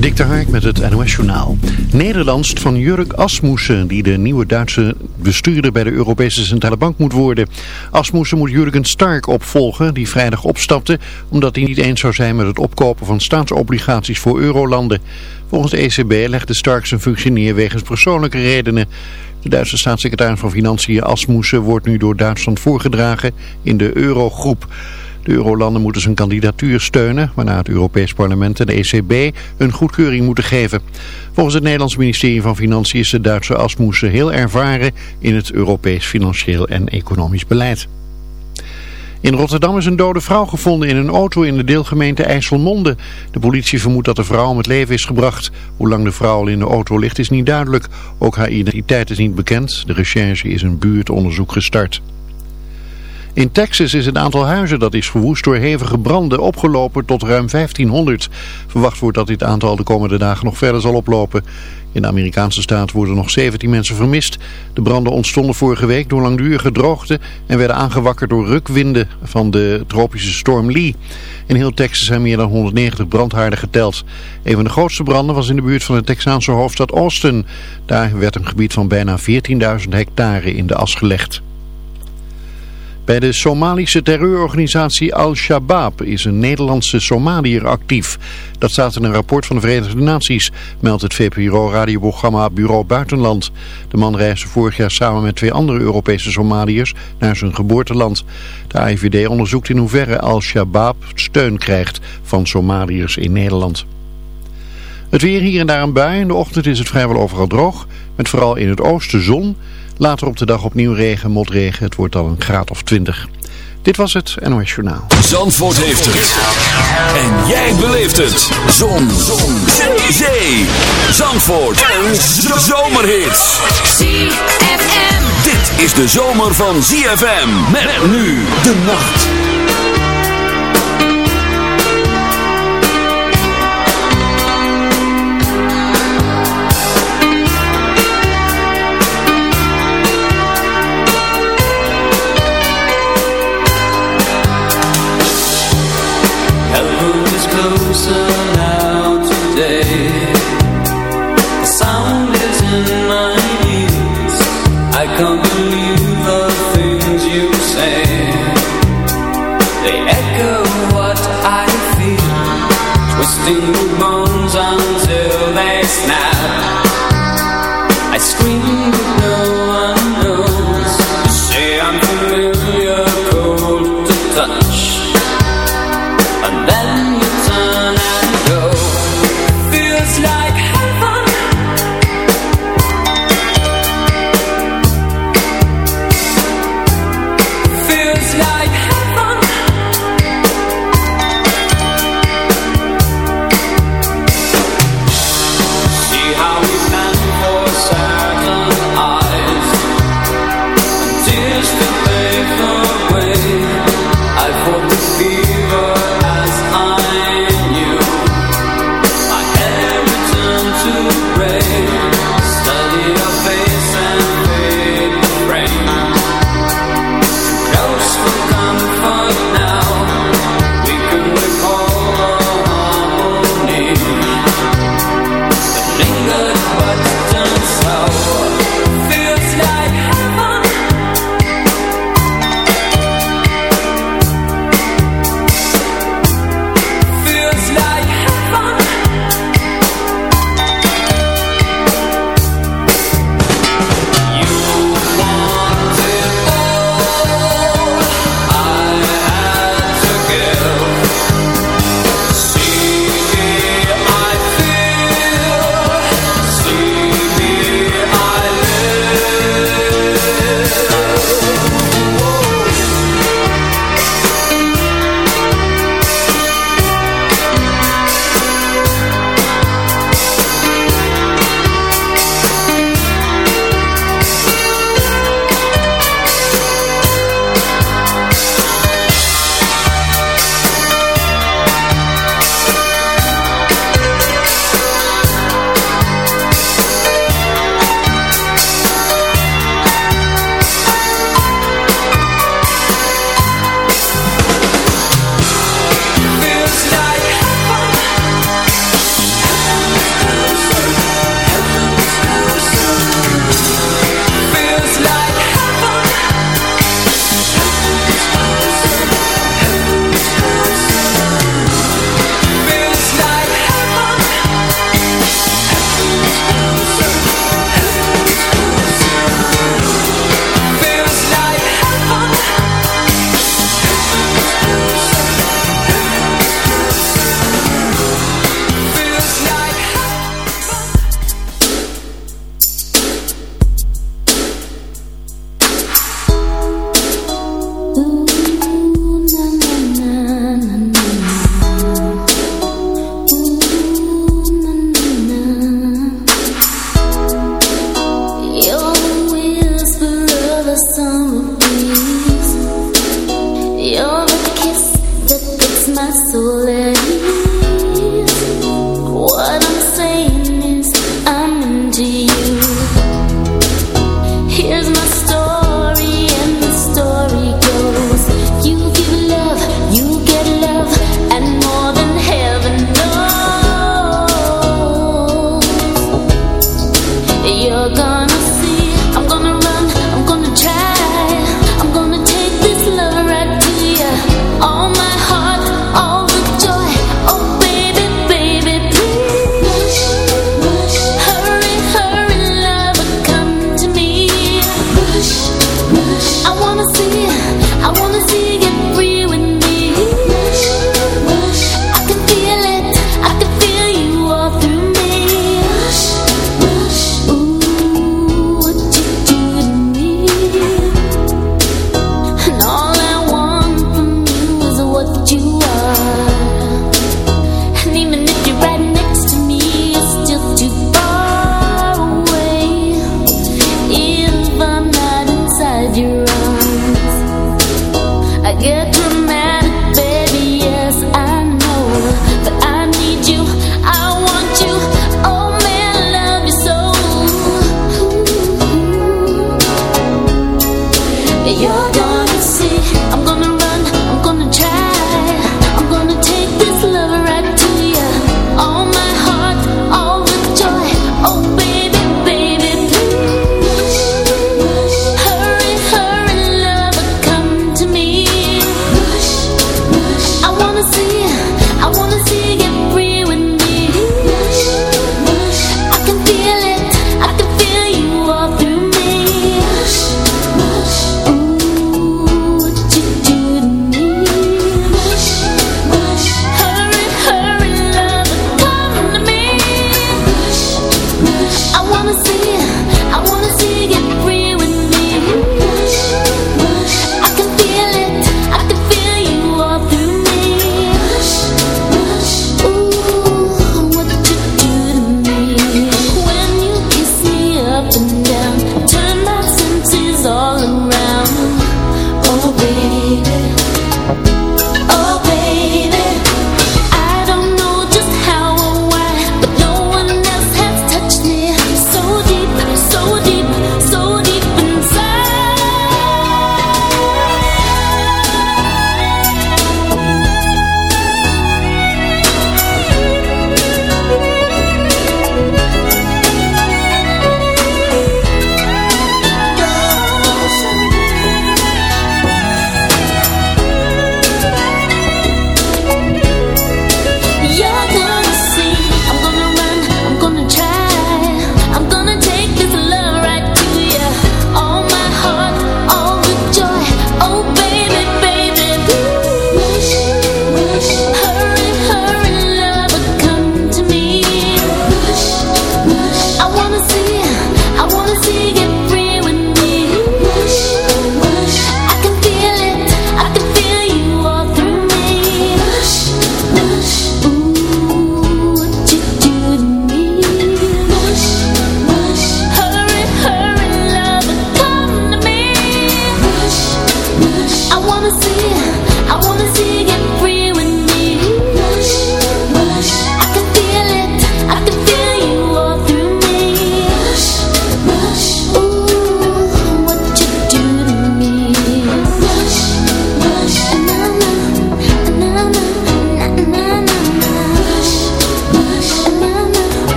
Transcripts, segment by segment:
Dik de Hark met het NOS Journaal. Nederlands van Jurk Asmussen, die de nieuwe Duitse bestuurder bij de Europese Centrale Bank moet worden. Asmussen moet Jurgen Stark opvolgen, die vrijdag opstapte omdat hij niet eens zou zijn met het opkopen van staatsobligaties voor eurolanden. Volgens de ECB legde Stark zijn functie neer wegens persoonlijke redenen. De Duitse staatssecretaris van Financiën Asmussen wordt nu door Duitsland voorgedragen in de eurogroep. De eurolanden moeten zijn kandidatuur steunen, waarna het Europees Parlement en de ECB een goedkeuring moeten geven. Volgens het Nederlands ministerie van Financiën is de Duitse Asmussen heel ervaren in het Europees financieel en economisch beleid. In Rotterdam is een dode vrouw gevonden in een auto in de deelgemeente IJsselmonde. De politie vermoedt dat de vrouw om het leven is gebracht. Hoe lang de vrouw al in de auto ligt is niet duidelijk. Ook haar identiteit is niet bekend. De recherche is een buurtonderzoek gestart. In Texas is het aantal huizen dat is verwoest door hevige branden opgelopen tot ruim 1500. Verwacht wordt dat dit aantal de komende dagen nog verder zal oplopen. In de Amerikaanse staat worden nog 17 mensen vermist. De branden ontstonden vorige week door langdurige droogte en werden aangewakkerd door rukwinden van de tropische storm Lee. In heel Texas zijn meer dan 190 brandhaarden geteld. Een van de grootste branden was in de buurt van de Texaanse hoofdstad Austin. Daar werd een gebied van bijna 14.000 hectare in de as gelegd. Bij de Somalische terreurorganisatie Al-Shabaab is een Nederlandse Somaliër actief. Dat staat in een rapport van de Verenigde Naties, meldt het VPRO-radioprogramma Bureau Buitenland. De man reisde vorig jaar samen met twee andere Europese Somaliërs naar zijn geboorteland. De AIVD onderzoekt in hoeverre Al-Shabaab steun krijgt van Somaliërs in Nederland. Het weer hier en daar een bui. In de ochtend is het vrijwel overal droog, met vooral in het oosten zon... Later op de dag opnieuw regen, motregen. Het wordt dan een graad of 20. Dit was het NOS Journaal. Zandvoort heeft het. En jij beleeft het. Zon. Zon. Zee. Zandvoort. En zomerhits. ZFM. Dit is de zomer van ZFM. Met nu de nacht.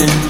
something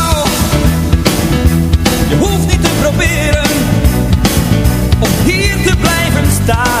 está.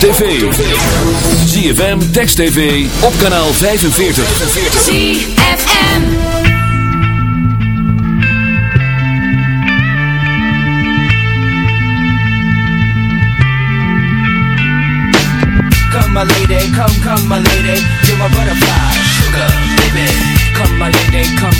Tv. ZFM, Text TV, op kanaal 45. ZFM Come my lady, come, come my lady, you're my butterfly, sugar, baby come, my lady, come,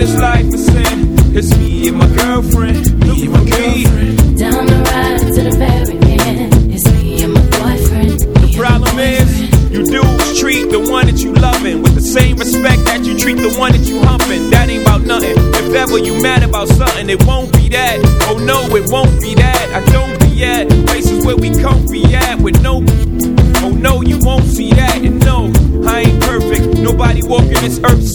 this life is sin. It's me and my girlfriend, me and my girlfriend. Down the ride to the end. It's me and my boyfriend. The problem is, you dudes treat the one that you loving with the same respect that you treat the one that you humping. That ain't about nothing. If ever you mad about something, it won't be that. Oh no, it won't be that. I don't be at places where we comfy at with no. Oh no, you won't see that. And no, I ain't perfect. Nobody walking this earth's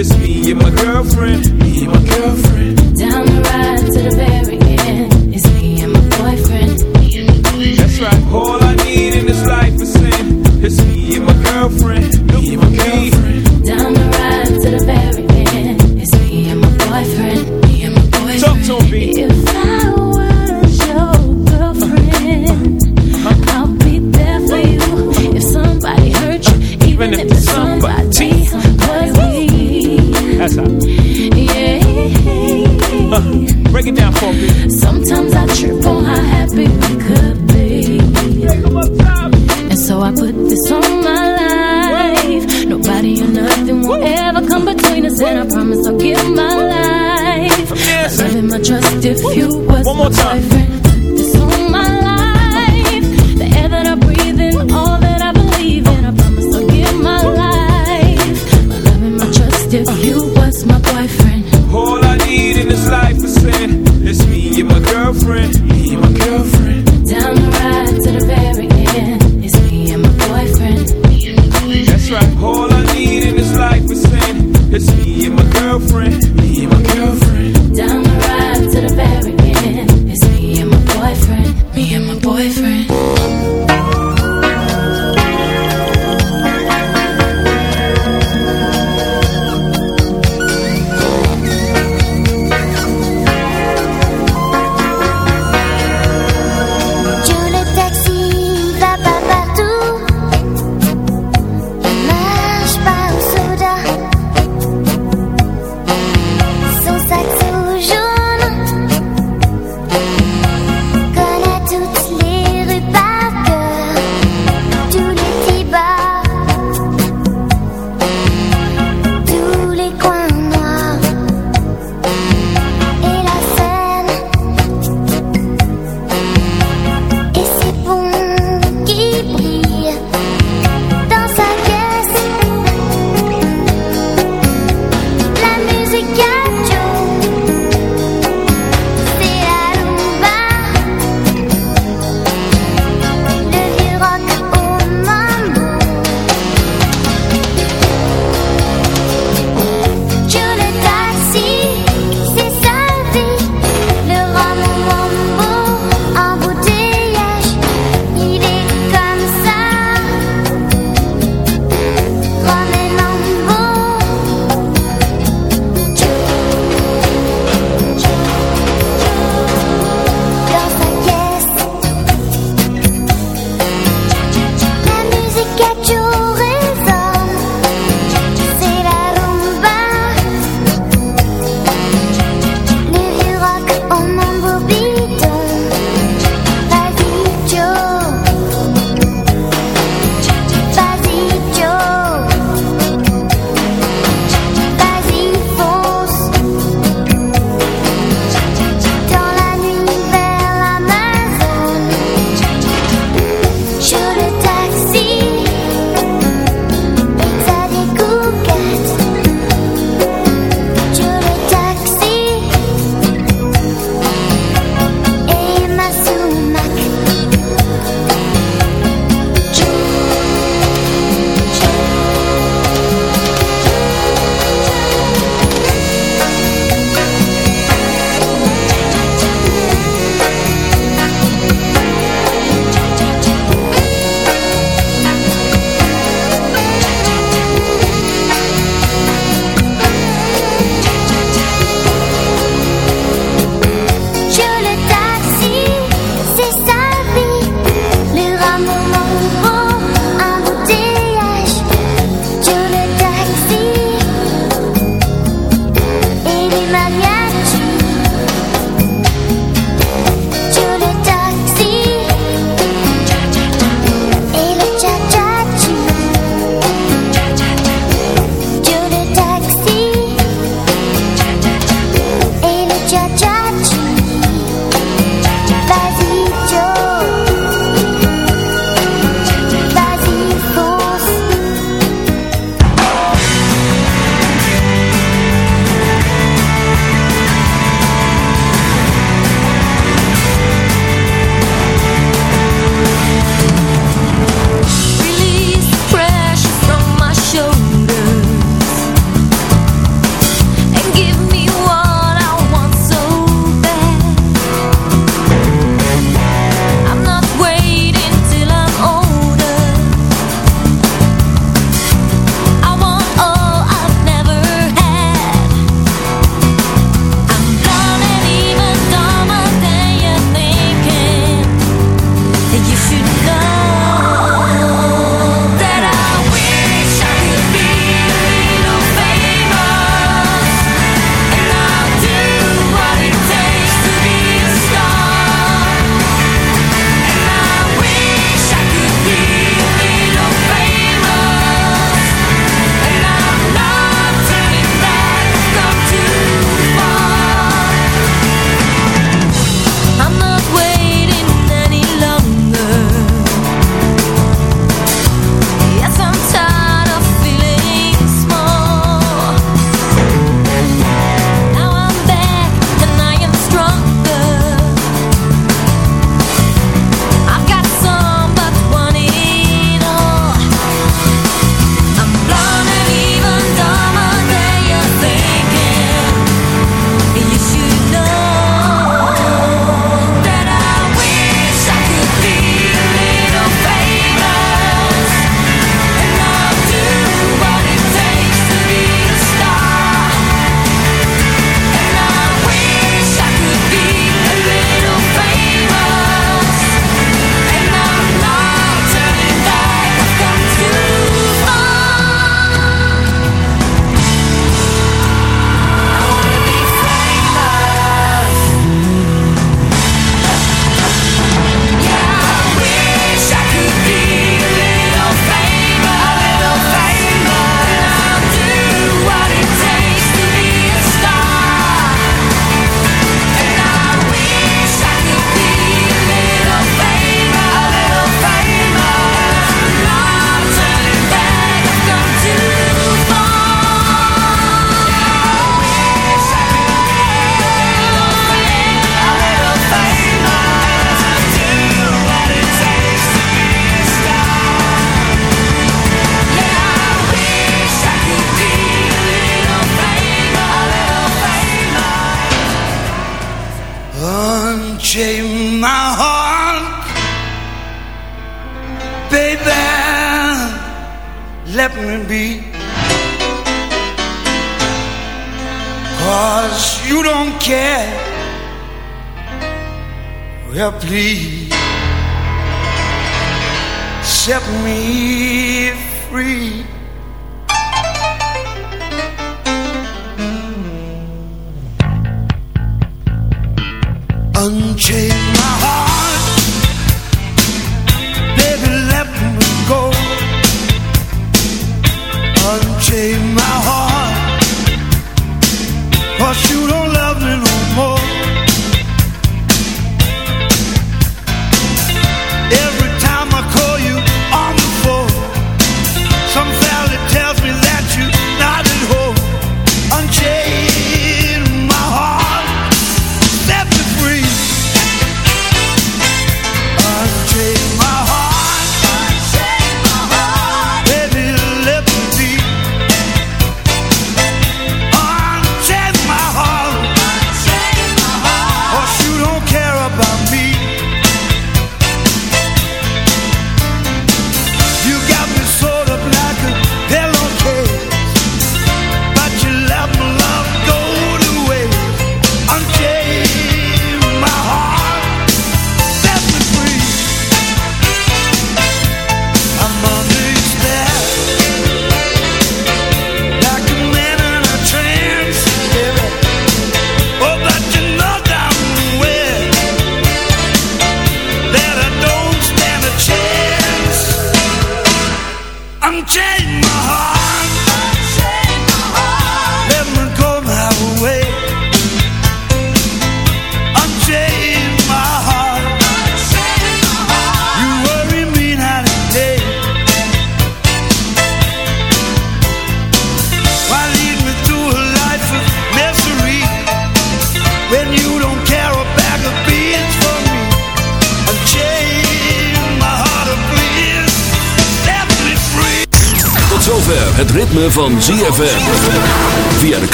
It's me and my girlfriend. Me and my girlfriend. Down the ride to the very if you was One more my time.